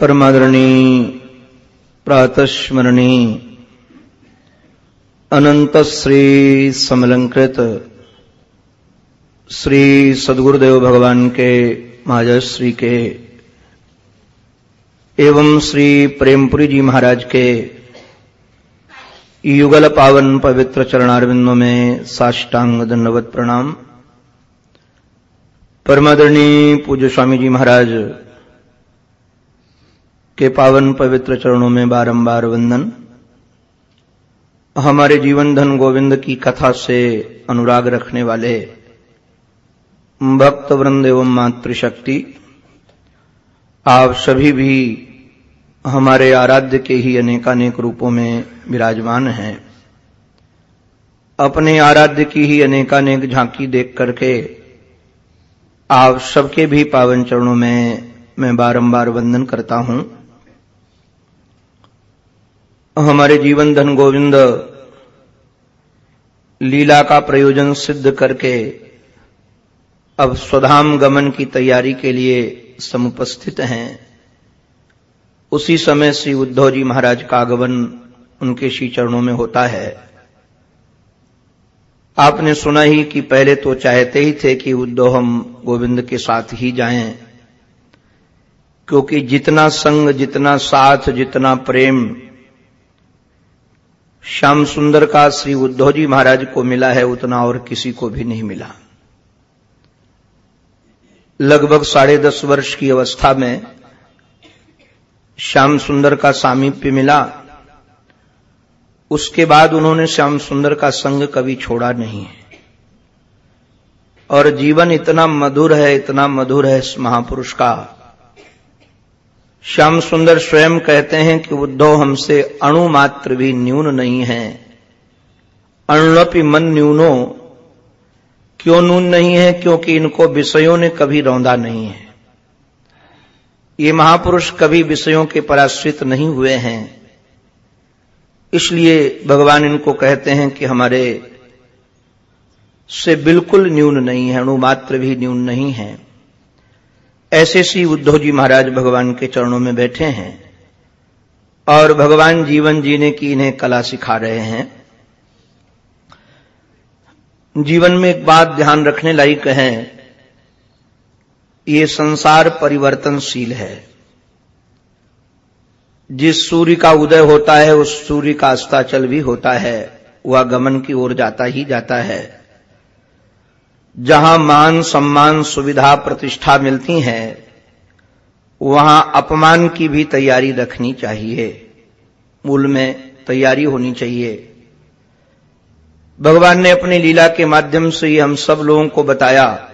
परमादरणी, प्रातस्मरणी अनंत श्री समलंकृत, श्री सदगुरुदेव भगवान के महाजश्री के, एवं श्री प्रेमपुरी जी महाराज के, युगल पावन पवित्र चरणारविंदों में साष्टांग दंडवत प्रणाम। परमादरणी पूज्य स्वामी जी महाराज के पावन पवित्र चरणों में बारंबार वंदन। हमारे जीवन धन गोविंद की कथा से अनुराग रखने वाले भक्त वृंद एवं मातृशक्ति, आप सभी भी हमारे आराध्य के ही अनेकानेक रूपों में विराजमान हैं। अपने आराध्य की ही अनेकानेक झांकी देख करके आप सबके भी पावन चरणों में मैं बारंबार वंदन करता हूँ। हमारे जीवन धन गोविंद लीला का प्रयोजन सिद्ध करके अब स्वधाम गमन की तैयारी के लिए समुपस्थित हैं। उसी समय श्री उद्धव जी महाराज का आगमन उनके श्री चरणों में होता है। आपने सुना ही कि पहले तो चाहते ही थे कि उद्धव हम गोविंद के साथ ही जाएँ, क्योंकि जितना संग, जितना साथ, जितना प्रेम श्याम सुंदर का श्री उद्धव जी महाराज को मिला है, उतना और किसी को भी नहीं मिला। लगभग साढ़े दस वर्ष की अवस्था में श्याम सुंदर का सामीप्य मिला। उसके बाद उन्होंने श्याम सुंदर का संग कभी छोड़ा नहीं है। और जीवन इतना मधुर है, इतना मधुर है इस महापुरुष का। श्याम सुंदर स्वयं कहते हैं कि उद्धव हमसे अणु मात्र भी न्यून नहीं है। अणुपि मन न्यूनो, क्यों नून नहीं है? क्योंकि इनको विषयों ने कभी रौंदा नहीं है। ये महापुरुष कभी विषयों के पराश्रित नहीं हुए हैं। इसलिए भगवान इनको कहते हैं कि हमारे से बिल्कुल न्यून नहीं है अणुमात्र भी न्यून नहीं है। ऐसे सी उद्धव जी महाराज भगवान के चरणों में बैठे हैं और भगवान जीवन जीने की इन्हें कला सिखा रहे हैं। जीवन में एक बात ध्यान रखने लायक है, ये संसार परिवर्तनशील है। जिस सूर्य का उदय होता है, उस सूर्य का अस्ताचल भी होता है, वह गमन की ओर जाता ही जाता है। जहाँ मान सम्मान सुविधा प्रतिष्ठा मिलती है, वहाँ अपमान की भी तैयारी रखनी चाहिए। मूल में तैयारी होनी चाहिए। भगवान ने अपनी लीला के माध्यम से ही हम सब लोगों को बताया,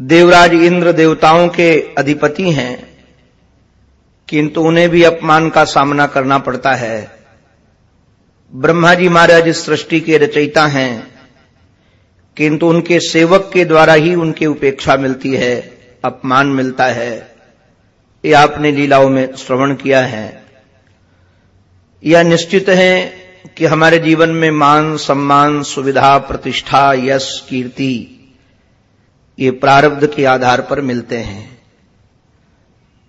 देवराज इंद्र देवताओं के अधिपति हैं, किंतु उन्हें भी अपमान का सामना करना पड़ता है। ब्रह्मा जी महाराज सृष्टि के रचयिता हैं। किंतु उनके सेवक के द्वारा ही उनकी उपेक्षा मिलती है, अपमान मिलता है। ये आपने लीलाओं में श्रवण किया है। यह निश्चित है कि हमारे जीवन में मान, सम्मान, सुविधा, प्रतिष्ठा, यश, कीर्ति, ये प्रारब्ध के आधार पर मिलते हैं।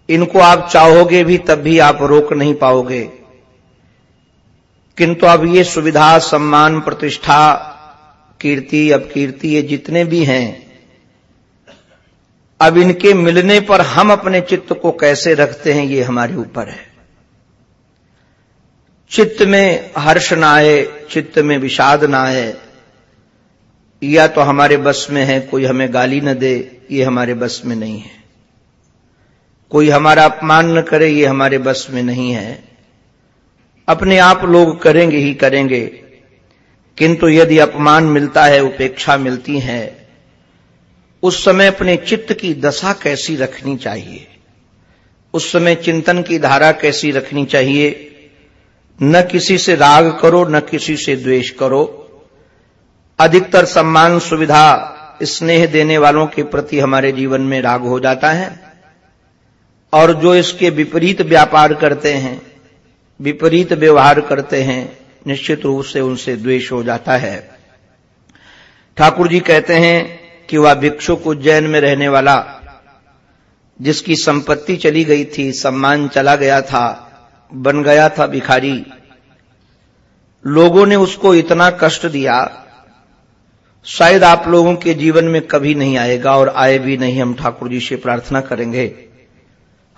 इनको आप चाहोगे भी तब भी आप रोक नहीं पाओगे। किंतु अब ये सुविधा, सम्मान, प्रतिष्ठा कीर्ति अपकीर्ति ये जितने भी हैं, अब इनके मिलने पर हम अपने चित्त को कैसे रखते हैं, ये हमारे ऊपर है। चित्त में हर्ष ना आए, चित्त में विषाद ना आए, या तो हमारे बस में है, कोई हमें गाली न दे, ये हमारे बस में नहीं है। कोई हमारा अपमान न करे, ये हमारे बस में नहीं है। अपने आप लोग करेंगे ही करेंगे किंतु यदि अपमान मिलता है, उपेक्षा मिलती है, उस समय अपने चित्त की दशा कैसी रखनी चाहिए? उस समय चिंतन की धारा कैसी रखनी चाहिए? न किसी से राग करो, न किसी से द्वेष करो। अधिकतर सम्मान सुविधा स्नेह देने वालों के प्रति हमारे जीवन में राग हो जाता है। और जो इसके विपरीत व्यापार करते हैं, विपरीत व्यवहार करते हैं निश्चित रूप से उनसे द्वेष हो जाता है। ठाकुर जी कहते हैं कि वह भिक्षुक उज्जैन में रहने वाला, जिसकी संपत्ति चली गई थी, सम्मान चला गया था, बन गया था भिखारी। लोगों ने उसको इतना कष्ट दिया, शायद आप लोगों के जीवन में कभी नहीं आएगा और आए भी नहीं हम ठाकुर जी से प्रार्थना करेंगे।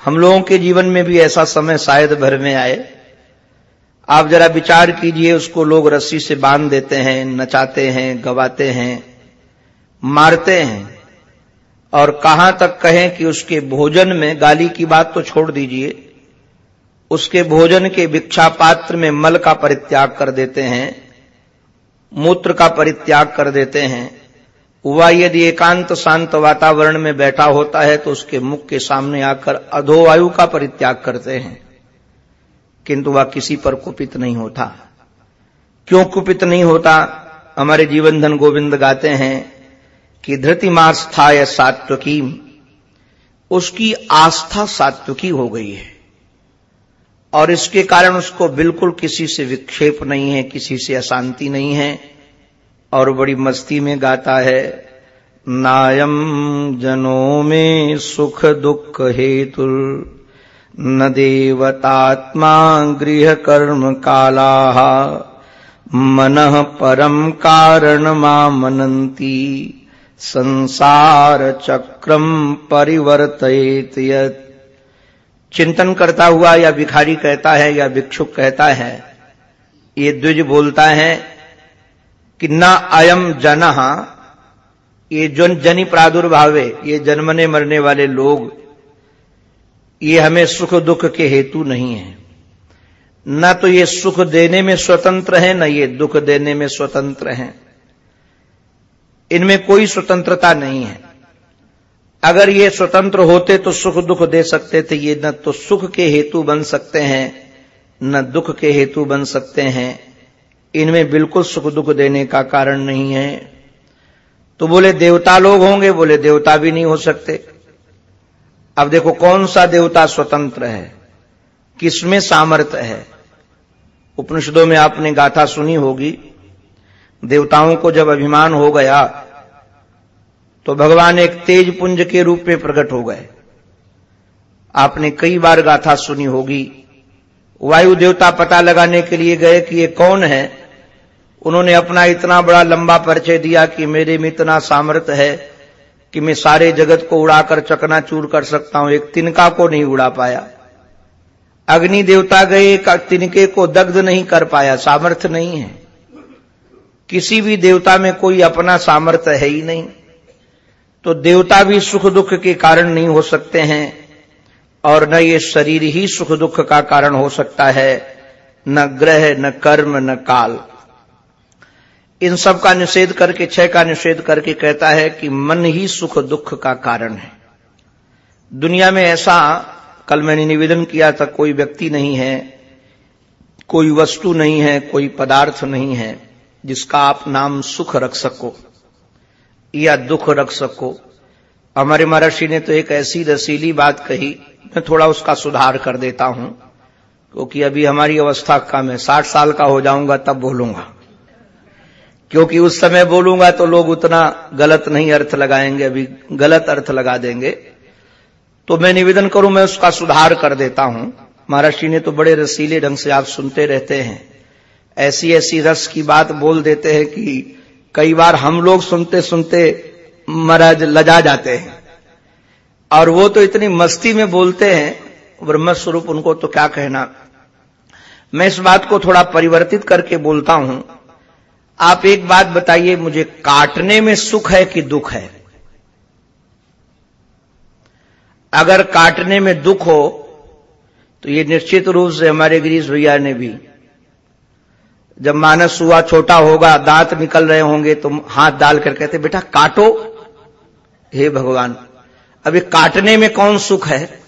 हम लोगों के जीवन में भी ऐसा समय शायद भर में आए। आप जरा विचार कीजिए, उसको लोग रस्सी से बाँध देते हैं, नचाते हैं, गवाते हैं, मारते हैं। और कहाँ तक कहें कि उसके भोजन में गाली की बात तो छोड़ दीजिए, उसके भोजन के भिक्षा पात्र में मल का परित्याग कर देते हैं, मूत्र का परित्याग कर देते हैं। वह यदि एकांत शांत वातावरण में बैठा होता है तो उसके मुख के सामने आकर अधोवायु का परित्याग करते हैं। किंतु वह किसी पर कुपित नहीं होता। क्यों कुपित नहीं होता? हमारे जीवन धन गोविंद गाते हैं कि धृतिमास्था या सात्विकी उसकी आस्था सात्विकी हो गई है। और इसके कारण उसको बिल्कुल किसी से विक्षेप नहीं है, किसी से अशांति नहीं है। और बड़ी मस्ती में गाता है, नायम जनों में सुख दुख हेतु न देवतात्मा गृह कर्म काला मन परम कारण मनंती संसार चक्रम परिवर्तित चिंतन करता हुआ या भिखारी कहता है या भिक्षुक कहता है, ये द्विज बोलता है कि न अयम जन, ये जन जनी प्रादुर्भावे, ये जन्मने मरने वाले लोग ये हमें सुख दुख के हेतु नहीं है। न तो ये सुख देने में स्वतंत्र है, न ये दुख देने में स्वतंत्र है। इनमें कोई स्वतंत्रता नहीं है। अगर ये स्वतंत्र होते तो सुख दुख दे सकते थे, ये न तो सुख के हेतु बन सकते हैं, न दुख के हेतु बन सकते हैं। इनमें बिल्कुल सुख दुख देने का कारण नहीं है। तो बोले, देवता लोग होंगे, बोले, देवता भी नहीं हो सकते। अब देखो कौन सा देवता स्वतंत्र है? किसमें सामर्थ्य है? उपनिषदों में आपने गाथा सुनी होगी। देवताओं को जब अभिमान हो गया तो भगवान एक तेज पुंज के रूप में प्रकट हो गए। आपने कई बार गाथा सुनी होगी। वायु देवता पता लगाने के लिए गए कि ये कौन है? उन्होंने अपना इतना बड़ा लंबा परिचय दिया कि मेरे में इतना सामर्थ्य है। कि मैं सारे जगत को उड़ाकर, चकनाचूर कर सकता हूँ। एक तिनका को नहीं उड़ा पाया। अग्नि देवता गए तिनके को दग्ध नहीं कर पाया। सामर्थ्य नहीं है। किसी भी देवता में कोई अपना सामर्थ्य है ही नहीं। तो देवता भी सुख दुख के कारण नहीं हो सकते हैं, और न ये शरीर ही सुख दुख का कारण हो सकता है। न ग्रह, न कर्म, न काल। इन सब का निषेध करके, छह का निषेध करके कहता है कि मन ही सुख दुख का कारण है। दुनिया में ऐसा, कल मैंने निवेदन किया था, कोई व्यक्ति नहीं है, कोई वस्तु नहीं है, कोई पदार्थ नहीं है, जिसका आप नाम सुख रख सको या दुख रख सको। हमारे महर्षि ने तो एक ऐसी रसीली बात कही, मैं थोड़ा उसका सुधार कर देता हूँ, क्योंकि अभी हमारी अवस्था का मैं साठ साल का हो जाऊँगा, तब बोलूँगा। क्योंकि उस समय बोलूँगा तो लोग उतना गलत नहीं अर्थ लगाएँगे, अभी गलत अर्थ लगा देंगे। तो मैं निवेदन करूँ, मैं उसका सुधार कर देता हूँ। महाराष्ट्र ने तो बड़े रसीले ढंग से आप सुनते रहते हैं। ऐसी ऐसी रस की बात बोल देते हैं कि कई बार हम लोग सुनते सुनते महाराज लजा जाते हैं। और वो तो इतनी मस्ती में बोलते हैं, ब्रह्म स्वरूप उनको तो क्या कहना। मैं इस बात को थोड़ा परिवर्तित करके बोलता हूँ। आप एक बात बताइए, मुझे काटने में सुख है कि दुख है? अगर काटने में दुख हो तो ये निश्चित रूप से हमारे गिरीश भैया ने भी, जब मानस हुआ, छोटा होगा, दांत निकल रहे होंगे तो हाथ डाल कर कहते, बेटा, काटो, हे भगवान अभी काटने में कौन सुख है?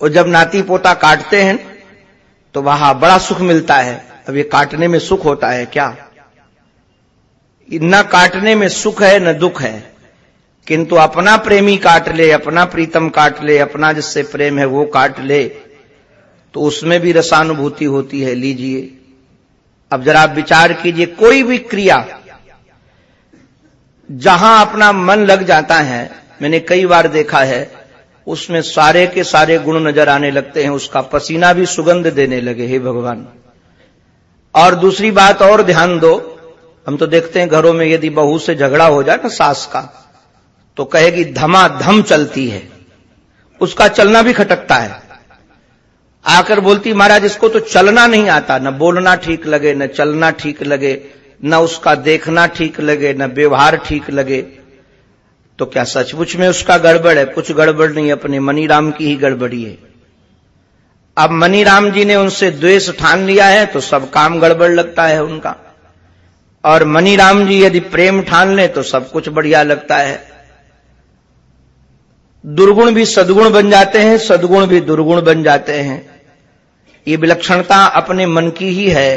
और जब नाती पोता काटते हैं तो वहाँ बड़ा सुख मिलता है। ये काटने में सुख होता है क्या? न काटने में सुख है, न दुख है। किंतु अपना प्रेमी काट ले, अपना प्रीतम काट ले, अपना जिससे प्रेम है वो काट ले तो उसमें भी रसानुभूति होती है, लीजिए। अब जरा आप विचार कीजिए, कोई भी क्रिया, जहाँ अपना मन लग जाता है, मैंने कई बार देखा है, उसमें सारे के सारे गुण नज़र आने लगते हैं, उसका पसीना भी सुगंध देने लगे, हे भगवान। और दूसरी बात और ध्यान दो हम तो देखते हैं घरों में यदि बहू से झगड़ा हो जाए ना सास का तो कहेगी धमा धम चलती है। उसका चलना भी खटकता है। आकर बोलती, महाराज, इसको तो चलना नहीं आता। न बोलना ठीक लगे, न चलना ठीक लगे, न उसका देखना ठीक लगे, न व्यवहार ठीक लगे। तो क्या सचमुच में उसका गड़बड़ है? कुछ गड़बड़ नहीं, अपने मनीराम की ही गड़बड़ी है। अब मनीराम जी ने उनसे द्वेष ठान लिया है तो सब काम गड़बड़ लगता है उनका। और मनीराम जी यदि प्रेम ठान ले तो सब कुछ बढ़िया लगता है। दुर्गुण भी सदगुण बन जाते हैं, सदगुण भी दुर्गुण बन जाते हैं। ये विलक्षणता अपने मन की ही है।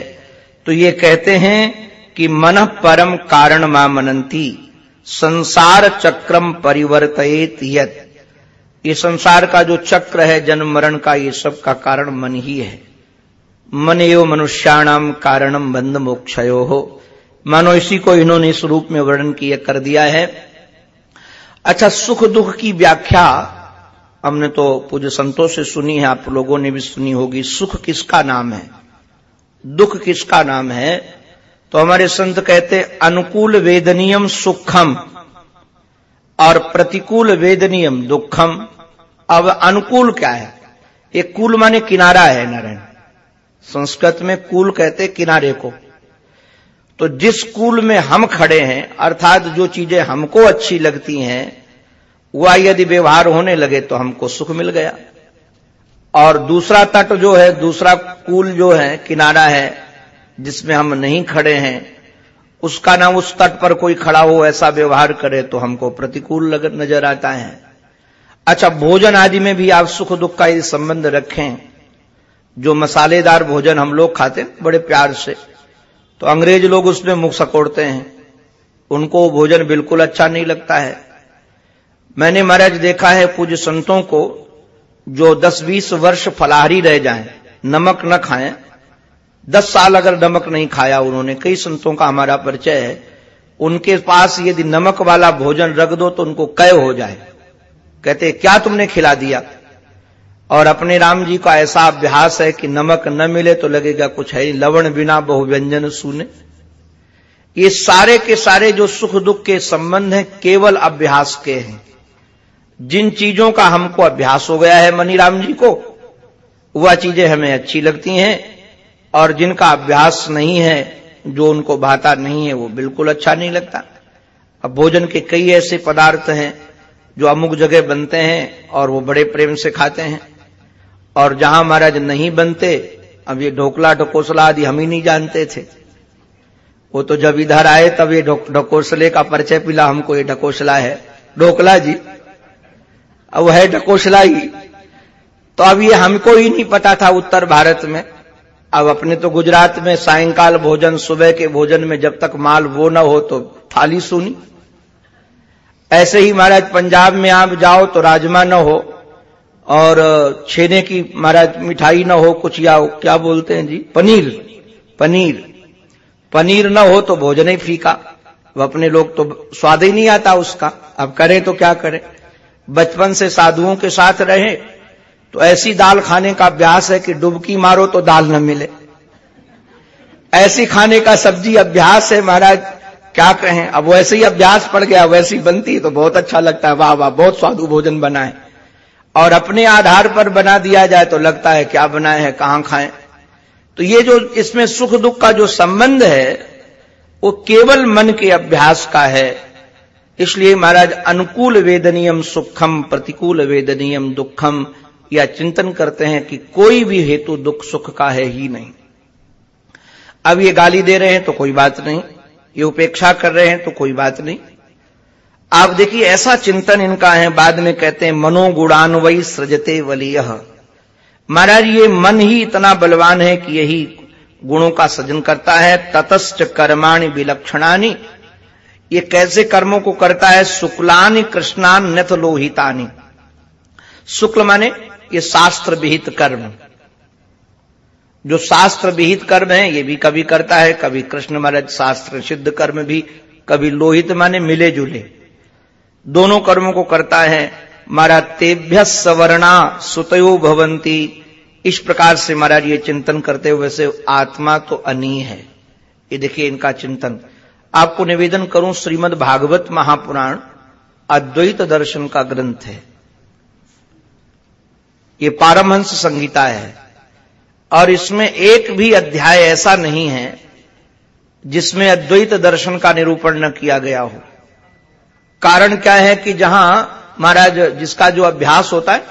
तो ये कहते हैं कि मन परम कारण मा मनंती, संसार चक्रम परिवर्तित यत। ये संसार का जो चक्र है, जन्म मरण का, ये सब का कारण मन ही है। मन एव मनुष्याणाम कारणम बंद मोक्षयो। हो मानो इसी को इन्होंने इस रूप में वर्णन किया, कर दिया है। अच्छा सुख दुख की व्याख्या हमने तो पूज्य संतों से सुनी है, आप लोगों ने भी सुनी होगी। सुख किसका नाम है? दुख किसका नाम है? तो हमारे संत कहते, अनुकूल वेदनियम सुखम और प्रतिकूल वेदनियम दुखम। अब अनुकूल क्या है? एक कुल माने किनारा है, नारायण। संस्कृत में कुल कहते किनारे को। तो जिस कूल में हम खड़े हैं, अर्थात जो चीज़ें हमको अच्छी लगती हैं, वह यदि व्यवहार होने लगे तो हमको सुख मिल गया। और दूसरा तट जो है, दूसरा कूल जो है, किनारा है, जिसमें हम नहीं खड़े हैं, उसका ना उस तट पर कोई खड़ा हो, ऐसा व्यवहार करे तो हमको प्रतिकूल नज़र आता है। अच्छा भोजन आदि में भी आप सुख दुख का यदि संबंध रखें। जो मसालेदार भोजन हम लोग खाते बड़े प्यार से। तो अंग्रेज़ लोग उसमें मुख सकोड़ते हैं। उनको भोजन बिल्कुल अच्छा नहीं लगता है। मैंने महाराज देखा है पूज्य संतों को जो 10-20 वर्ष फलाहारी रह जाएँ, नमक न खाएँ। दस साल अगर नमक नहीं खाया उन्होंने कई संतों का हमारा परिचय है। उनके पास यदि नमक वाला भोजन रख दो तो उनको कय हो जाए। कहते क्या तुमने खिला दिया? और अपने राम जी का ऐसा अभ्यास है कि नमक न मिले तो लगेगा कुछ है लवण बिना बहु व्यंजन सुने। ये सारे के सारे जो सुख दुख के संबंध हैं, केवल अभ्यास के हैं। जिन चीज़ों का हमको अभ्यास हो गया है मनीराम जी को, वह चीज़ें हमें अच्छी लगती हैं, और जिनका अभ्यास नहीं है, जो उनको भाता नहीं है, वो बिल्कुल अच्छा नहीं लगता। अब भोजन के कई ऐसे पदार्थ हैं, जो अमुक जगह बनते हैं, और वो बड़े प्रेम से खाते हैं। और जहाँ महाराज नहीं बनते, अब ये ढोकला ढकोसला आदि हम ही नहीं जानते थे। वो तो जब इधर आए, तब ये ढकोसले का परिचय पिला हमको, ये ढकोसला है। ढोकला जी, अब है ढकोसला ही। तो अब ये हमको ही नहीं पता था उत्तर भारत में। अब अपने तो गुजरात में सायंकाल भोजन, सुबह के भोजन में जब तक माल वो न हो तो थाली सुनी। ऐसे ही महाराज पंजाब में आप जाओ तो राजमा न हो और छेने की, महाराज, मिठाई ना हो कुछ, या क्या बोलते हैं जी? पनीर। पनीर। पनीर न हो तो भोजन ही फीका वो अपने लोग तो स्वाद ही नहीं आता उसका। अब करें तो क्या करें? बचपन से साधुओं के साथ रहे तो ऐसी दाल खाने का अभ्यास है कि डुबकी मारो तो दाल न मिले। ऐसी खाने का सब्ज़ी अभ्यास है, महाराज, क्या कहें? अब वैसे ही अभ्यास पड़ गया, वैसी बनती तो बहुत अच्छा लगता है। वाह वाह, बहुत स्वादु भोजन बना है। और अपने आधार पर बना दिया जाए तो लगता है क्या बनाए हैं, कहाँ खाएँ। तो ये जो इसमें सुख दुख का जो संबंध है, वो केवल मन के अभ्यास का है। इसलिए महाराज, अनुकूल वेदनियम सुखम, प्रतिकूल वेदनियम दुखम, या चिंतन करते हैं कि कोई भी हेतु दुख सुख का है ही नहीं। अब ये गाली दे रहे हैं तो कोई बात नहीं। ये उपेक्षा कर रहे हैं तो कोई बात नहीं। आप देखिए, ऐसा चिंतन इनका है, बाद में कहते हैं मनोगुणान वही सृजते वलीय। महाराज, ये मन ही इतना बलवान है कि यही गुणों का सृजन करता है ततस्थ कर्माणि विलक्षणानि। ये कैसे कर्मों को करता है? शुक्लानि कृष्णान नथ लोहितानी। शुक्ल माने ये शास्त्र विहित कर्म। जो शास्त्र विहित कर्म है, ये भी कभी करता है, कभी कृष्ण महाराज शास्त्र सिद्ध कर्म भी, कभी लोहित माने मिले जुले। दोनों कर्मों को करता है। महाराज तेभ्य सवर्णा सुतयो भवंती इस प्रकार से महाराज ये चिंतन करते हुए से आत्मा तो अनी है। ये देखिए इनका चिंतन। आपको निवेदन करूँ, श्रीमद भागवत महापुराण अद्वैत दर्शन का ग्रंथ है। ये पारमहंस संगीता है। और इसमें एक भी अध्याय ऐसा नहीं है जिसमें अद्वैत दर्शन का निरूपण न किया गया हो। कारण क्या है कि जहाँ महाराज, जिसका जो अभ्यास होता है,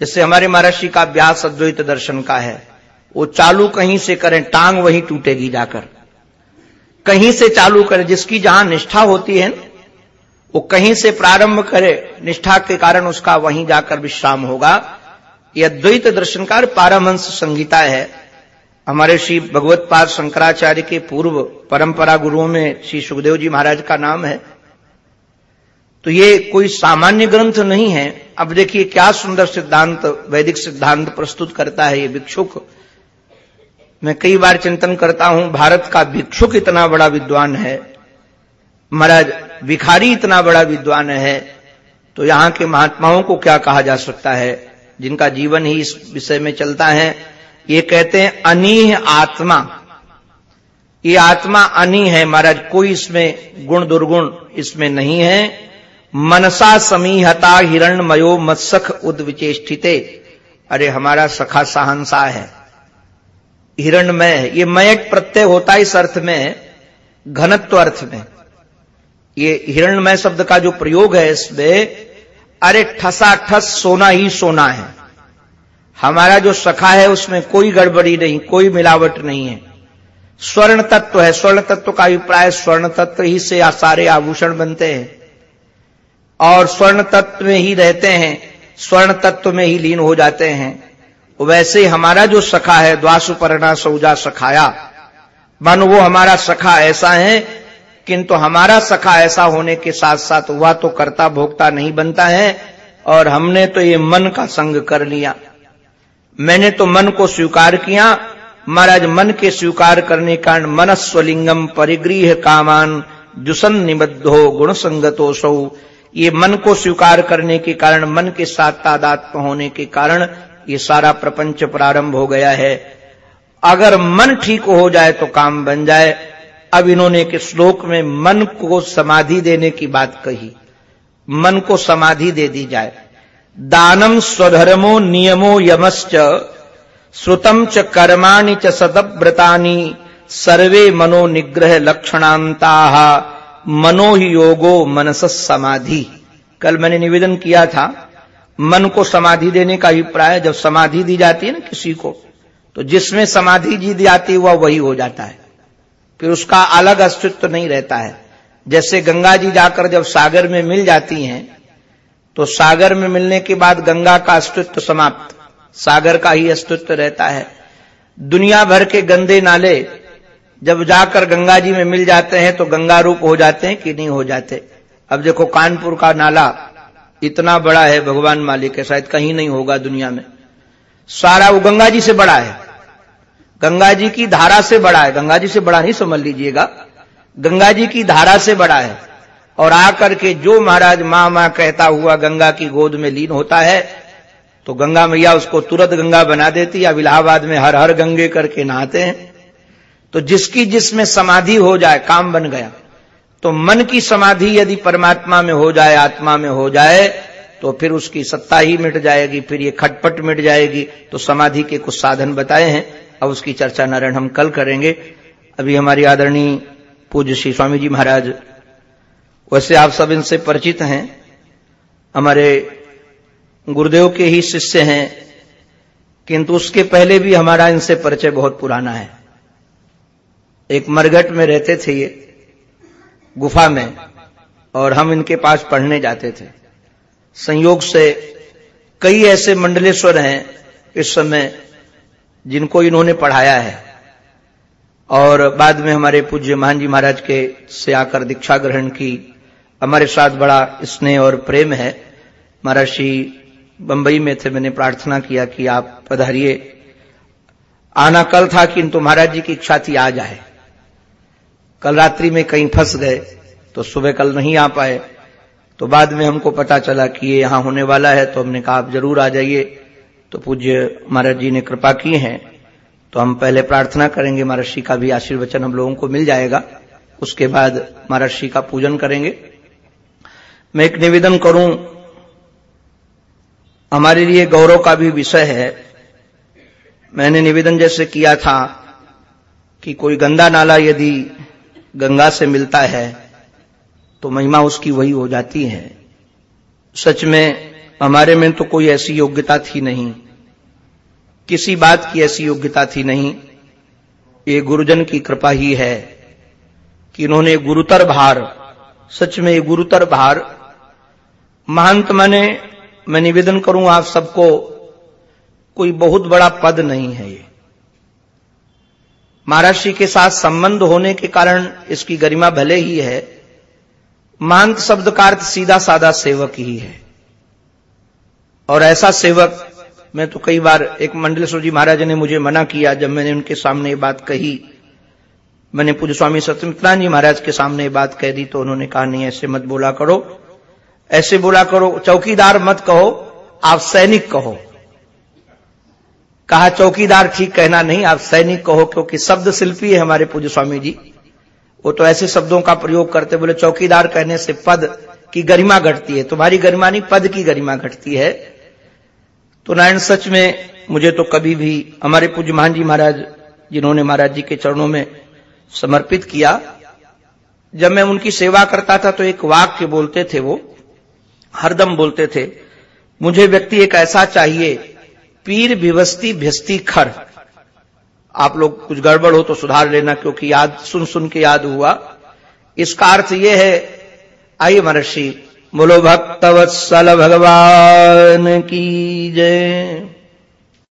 जैसे हमारे महर्षि का अभ्यास अद्वैत दर्शन का है, वो चालू कहीं से करें, टांग वहीं टूटेगी जाकर। कहीं से चालू करें, जिसकी जहाँ निष्ठा होती है वो कहीं से प्रारंभ करे, निष्ठा के कारण उसका वहीं जाकर विश्राम होगा। ये अद्वैत दर्शनकार पारमहंस संगीता है। हमारे श्री भगवत पाद शंकराचार्य के पूर्व परंपरा गुरुओं में श्री सुखदेव जी महाराज का नाम है। तो ये कोई सामान्य ग्रंथ नहीं है। अब देखिए क्या सुंदर सिद्धांत, वैदिक सिद्धांत प्रस्तुत करता है ये भिक्षुक। मैं कई बार चिंतन करता हूँ, भारत का भिक्षुक इतना बड़ा विद्वान है, महाराज भिखारी इतना बड़ा विद्वान है तो यहाँ के महात्माओं को क्या कहा जा सकता है? जिनका जीवन ही इस विषय में चलता है, ये कहते हैं, अनिह आत्मा। ये आत्मा अनी है, महाराज, कोई इसमें गुण दुर्गुण इसमें नहीं है। मनसा समीहता हिरणमयो मत्सख उद्विचेष्टिते। अरे, हमारा सखा सहनसा है। हिरणमय, ये मयट प्रत्यय होता है इस अर्थ में, घनत्व अर्थ में। ये हिरणमय शब्द का जो प्रयोग है इसमें, अरे, ठसा ठस सोना ही सोना है। हमारा जो सखा है उसमें कोई गड़बड़ी नहीं, कोई मिलावट नहीं है। स्वर्ण तत्व है, स्वर्ण तत्व का अभिप्राय स्वर्ण तत्व ही से सारे आभूषण बनते हैं। और स्वर्ण तत्व में ही रहते हैं, स्वर्ण तत्व में ही लीन हो जाते हैं। वैसे हमारा जो सखा है, द्वासुपर्णा सौजा सखाया। मन वो हमारा सखा ऐसा है, किंतु हमारा सखा ऐसा होने के साथ साथ वह तो कर्ता भोक्ता नहीं बनता है, और हमने तो ये मन का संग कर लिया। मैंने तो मन को स्वीकार किया। महाराज, मन के स्वीकार करने कारण मनस्वलिंगम परिगृह कामान जुसन निबद्धो गुण संगतो सौ ये मन को स्वीकार करने के कारण, मन के साथ तादात्म होने के कारण ये सारा प्रपंच प्रारंभ हो गया है। अगर मन ठीक हो जाए तो काम बन जाए। अब इन्होंने एक श्लोक में मन को समाधि देने की बात कही। मन को समाधि दे दी जाए। दानम स्वधर्मो नियमो यमश्च श्रुतम च कर्माणि च सतव्रतानि सर्वे मनो निग्रह लक्षणांता मनो ही योगो मनस समाधि। कल मैंने निवेदन किया था, मन को समाधि देने का अभिप्राय, जब समाधि दी जाती है ना किसी को तो जिसमें समाधि जी दी जाती है, वह वही हो जाता है। फिर उसका अलग अस्तित्व नहीं रहता है। जैसे गंगा जी जाकर जब सागर में मिल जाती हैं तो सागर में मिलने के बाद गंगा का अस्तित्व समाप्त, सागर का ही अस्तित्व रहता है। दुनिया भर के गंदे नाले जब जाकर गंगा जी में मिल जाते हैं तो गंगा रूप हो जाते हैं कि नहीं हो जाते? अब देखो, कानपुर का नाला इतना बड़ा है भगवान मालिक है, शायद कहीं नहीं होगा दुनिया में। सारा वो गंगा जी से बड़ा है। गंगा जी की धारा से बड़ा है। गंगा जी से बड़ा नहीं समझ लीजिएगा। गंगा जी की धारा से बड़ा है। और आकर के जो महाराज माँ माँ कहता हुआ गंगा की गोद में लीन होता है तो गंगा मैया उसको तुरंत गंगा बना देती अब इलाहाबाद में हर हर गंगे करके नहाते हैं। तो जिसकी जिसमें समाधि हो जाए, काम बन गया। तो मन की समाधि यदि परमात्मा में हो जाए, आत्मा में हो जाए तो फिर उसकी सत्ता ही मिट जाएगी, फिर ये खटपट मिट जाएगी। तो समाधि के कुछ साधन बताए हैं। अब उसकी चर्चा नारायण हम कल करेंगे। अभी हमारी आदरणीय पूज्य श्री स्वामी जी महाराज, वैसे आप सब इनसे परिचित हैं। हमारे गुरुदेव के ही शिष्य हैं, किंतु उसके पहले भी हमारा इनसे परिचय बहुत पुराना है। एक मरघट में रहते थे ये, गुफा में, और हम इनके पास पढ़ने जाते थे। संयोग से कई ऐसे मंडलेश्वर हैं इस समय जिनको इन्होंने पढ़ाया है। और बाद में हमारे पूज्य महान जी महाराज के से आकर दीक्षा ग्रहण की, हमारे साथ बड़ा स्नेह और प्रेम है। महर्षि बंबई में थे, मैंने प्रार्थना किया कि आप पधारिए। आना कल था किंतु महाराज जी की इच्छा थी, आ जाए। कल रात्रि में कहीं फंस गए तो सुबह कल नहीं आ पाए। तो बाद में हमको पता चला कि ये यहाँ होने वाला है तो हमने कहा, आप ज़रूर आ जाइए। तो पूज्य महाराज जी ने कृपा की है। तो हम पहले प्रार्थना करेंगे महर्षि का भी आशीर्वचन हम लोगों को मिल जाएगा। उसके बाद महर्षि का पूजन करेंगे। मैं एक निवेदन करूँ, हमारे लिए गौरव का भी विषय है। मैंने निवेदन जैसे किया था कि कोई गंदा नाला यदि गंगा से मिलता है तो महिमा उसकी वही हो जाती है। सच में, हमारे में तो कोई ऐसी योग्यता थी नहीं। किसी बात की ऐसी योग्यता थी नहीं। ये गुरुजन की कृपा ही है कि इन्होंने गुरुतर भार, सच में ये गुरुतर भार। महंत मने, मैं निवेदन करूँ आप सबको, कोई बहुत बड़ा पद नहीं है ये। महाराष्ट्र के साथ संबंध होने के कारण इसकी गरिमा भले ही है मांत शब्द का अर्थ सीधा साधा सेवक ही है। और ऐसा सेवक, मैं तो कई बार एक मंडलेश्वर जी महाराज ने मुझे मना किया जब मैंने उनके सामने ये बात कही। मैंने पूज्य स्वामी सत्यमित्रान जी महाराज के सामने ये बात कह दी तो उन्होंने कहा, नहीं, ऐसे मत बोला करो। ऐसे बोला करो, चौकीदार मत कहो, आप सैनिक कहो। कहा, चौकीदार ठीक कहना नहीं, आप सैनिक कहो, क्योंकि शब्द शिल्पी है हमारे पूज्य स्वामी जी। वो तो ऐसे शब्दों का प्रयोग करते बोले, चौकीदार कहने से पद की गरिमा घटती है, तुम्हारी गरिमा नहीं, पद की गरिमा घटती है। तो नारायण सच में, मुझे तो कभी भी हमारे पूज्य महान जी महाराज, जिन्होंने महाराज जी के चरणों में समर्पित किया, जब मैं उनकी सेवा करता था तो एक वाक्य बोलते थे वो, हरदम बोलते थे, मुझे व्यक्ति एक ऐसा चाहिए पीर विवस्ती भिस्ती खर। आप लोग कुछ गड़बड़ हो तो सुधार लेना, क्योंकि याद सुन सुन के याद हुआ। इसका अर्थ यह है, आइए महर्षि बोलो भक्तवत्सल भगवान की जय।